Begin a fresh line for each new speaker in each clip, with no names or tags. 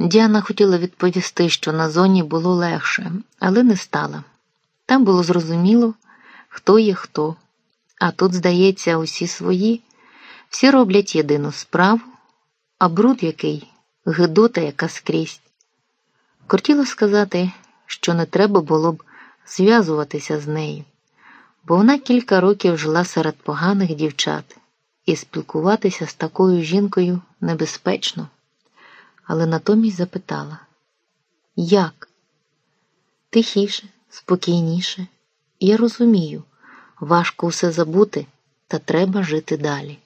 Діана хотіла відповісти, що на зоні було легше, але не стала. Там було зрозуміло, хто є хто. А тут, здається, усі свої, всі роблять єдину справу, а бруд який гидота яка скрізь. Кортіло сказати, що не треба було б зв'язуватися з нею, бо вона кілька років жила серед поганих дівчат, і спілкуватися з такою жінкою небезпечно, але натомість запитала: Як? Тихіше, спокійніше, я розумію, важко все забути, та треба жити далі.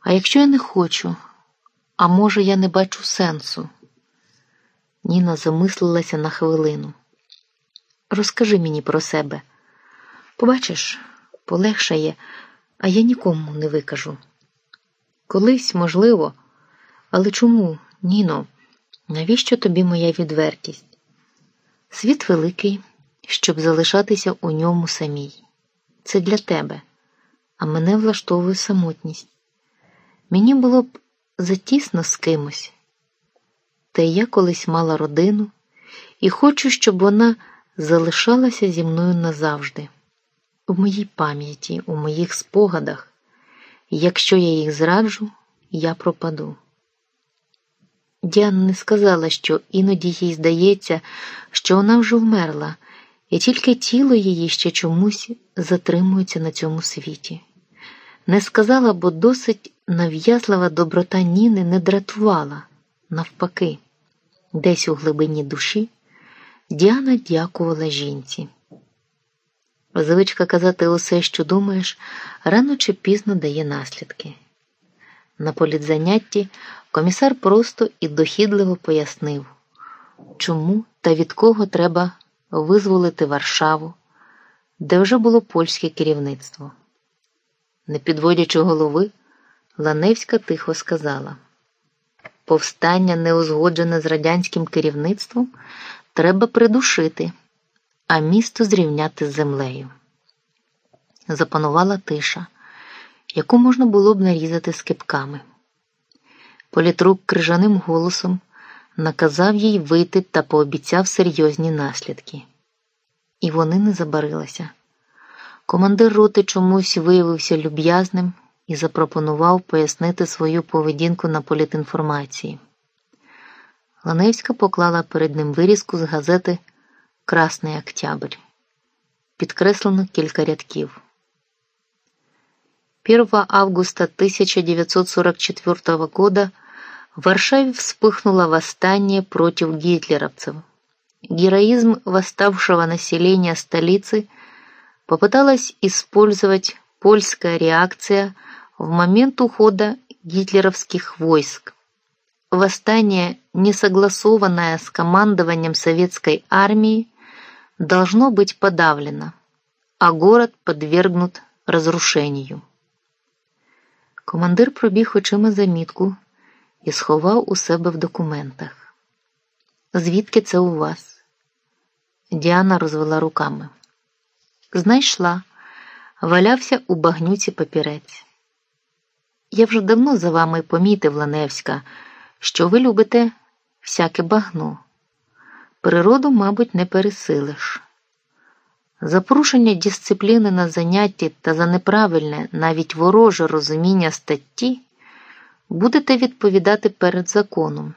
А якщо я не хочу, а може, я не бачу сенсу? Ніна замислилася на хвилину. Розкажи мені про себе. Побачиш, полегшає, а я нікому не викажу. Колись, можливо, але чому, Ніно, навіщо тобі моя відвертість? Світ великий, щоб залишатися у ньому самій. Це для тебе, а мене влаштовує самотність. Мені було б затісно з кимось. Та я колись мала родину і хочу, щоб вона залишалася зі мною назавжди, у моїй пам'яті, у моїх спогадах. Якщо я їх зраджу, я пропаду. Діана не сказала, що іноді їй здається, що вона вже вмерла, і тільки тіло її ще чомусь затримується на цьому світі. Не сказала, бо досить нав'язлива доброта Ніни не дратувала, навпаки, десь у глибині душі Діана дякувала жінці. Звичка казати усе, що думаєш, рано чи пізно дає наслідки. На політзанятті комісар просто і дохідливо пояснив, чому та від кого треба визволити Варшаву, де вже було польське керівництво. Не підводячи голови, Ланевська тихо сказала: повстання, неузгоджене з радянським керівництвом, треба придушити, а місто зрівняти з землею. Запанувала тиша, яку можна було б нарізати скипками. Політрук крижаним голосом наказав їй вийти та пообіцяв серйозні наслідки. І вони не забарилися. Командир роти чомусь виявився люб'язним і запропонував пояснити свою поведінку на політінформації. Ланевська поклала перед ним вирізку з газети Красний Октябрь. Підкреслено кілька рядків. 1 августа 1944 года в Варшаве вспыхнуло восстание против гитлеровцев. Героизм восставшего населения столицы попыталась использовать польская реакция в момент ухода гитлеровских войск. Восстание, не согласованное с командованием советской армии, должно быть подавлено, а город подвергнут разрушению. Командир пробіг очима замітку і сховав у себе в документах. Звідки це у вас? Діана розвела руками. Знайшла, валявся у багнюці папірець. Я вже давно за вами помітив, Ланевська, що ви любите всяке багно. Природу, мабуть, не пересилиш. За порушення дисципліни на занятті та за неправильне, навіть вороже розуміння статті будете відповідати перед законом.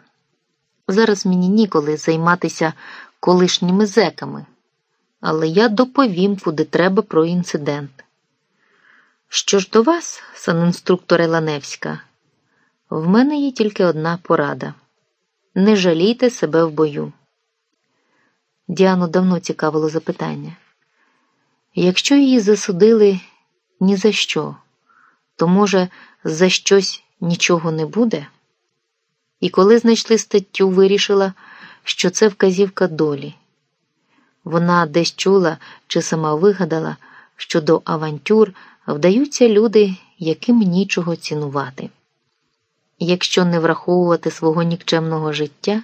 Зараз мені ніколи займатися колишніми зеками, але я доповім, куди треба про інцидент. Що ж до вас, санінструктора Ланевська, в мене є тільки одна порада не жалійте себе в бою. Діану давно цікавило запитання. Якщо її засудили ні за що, то, може, за щось нічого не буде? І коли знайшли статтю, вирішила, що це вказівка долі. Вона десь чула чи сама вигадала, що до авантюр вдаються люди, яким нічого цінувати. Якщо не враховувати свого нікчемного життя,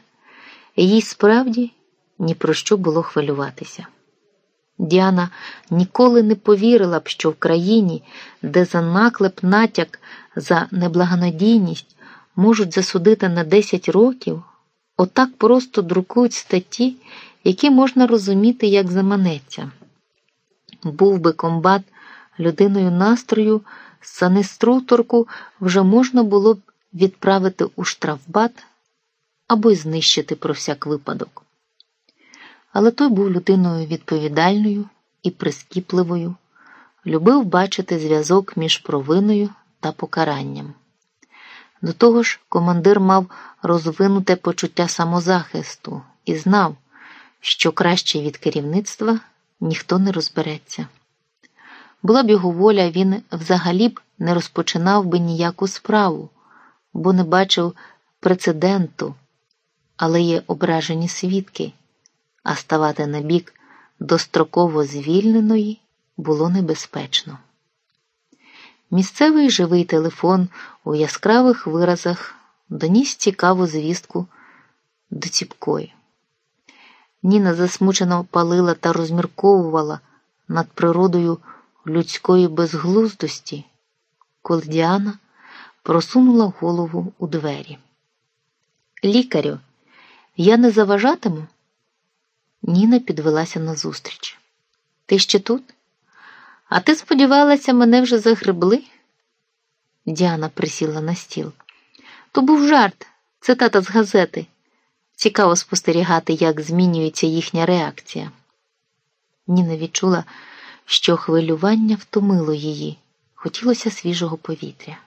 їй справді ні про що було хвилюватися. Діана ніколи не повірила б, що в країні, де за наклеп натяк за неблагонадійність можуть засудити на 10 років, Отак просто друкують статті, які можна розуміти, як заманеться. Був би комбат людиною настрою, санеструкторку вже можна було б відправити у штрафбат або й знищити про всяк випадок. Але той був людиною відповідальною і прискіпливою, любив бачити зв'язок між провиною та покаранням. До того ж, командир мав розвинуте почуття самозахисту і знав, що краще від керівництва ніхто не розбереться. Була б його воля, він взагалі б не розпочинав би ніяку справу, бо не бачив прецеденту, але є ображені свідки, а ставати на бік достроково звільненої було небезпечно. Місцевий живий телефон у яскравих виразах доніс цікаву звістку до Ціпкої. Ніна засмучено палила та розмірковувала над природою людської безглуздості, коли Діана просунула голову у двері. Лікарю, я не заважатиму? Ніна підвелася назустріч. Ти ще тут? А ти сподівалася, мене вже загребли? Діана присіла на стіл. То був жарт, цитата з газети. Цікаво спостерігати, як змінюється їхня реакція. Ніна відчула, що хвилювання втомило її, хотілося свіжого повітря.